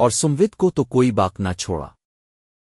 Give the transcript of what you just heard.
اور سموت کو تو کوئی باق نہ چھوڑا۔